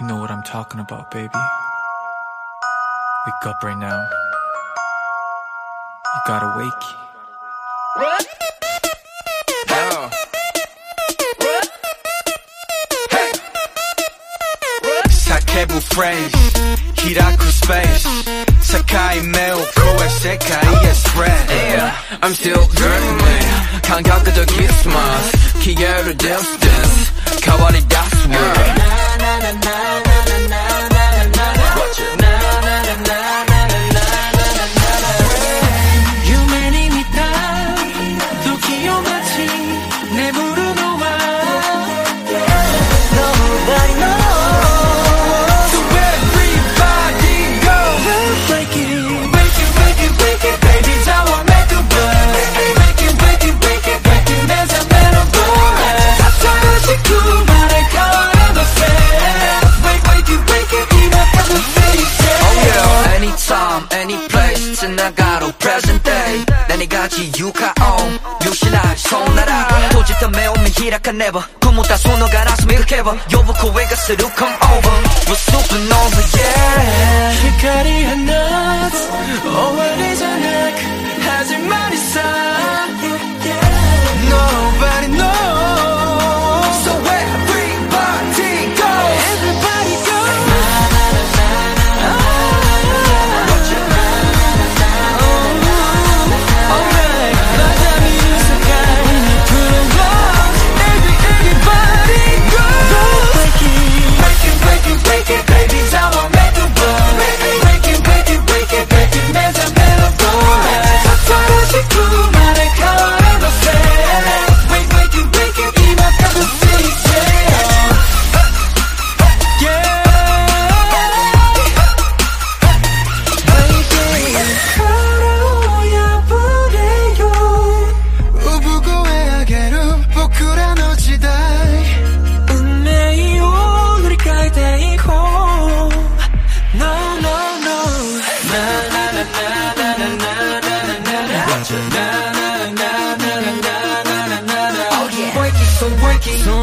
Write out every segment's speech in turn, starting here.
You know what I'm talking about, baby. Wake up right now. You gotta wake. What? Phrase, Hiraku space. Sakai meo, koe sekai is. Yeah, I'm still dreaming. 감각적인 Christmas. 기계를 dance dance na now. 가로 present day. 난 이같이 유카온 유신아 손나라. 도짓던 매움이 희락한 never. 그 구무다 손어가 나서 밀어해봐. 요부코 왜 가스루 come over. We're supernova yeah.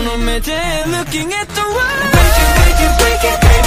only me looking at the world. Break it, break it, break it. Break it.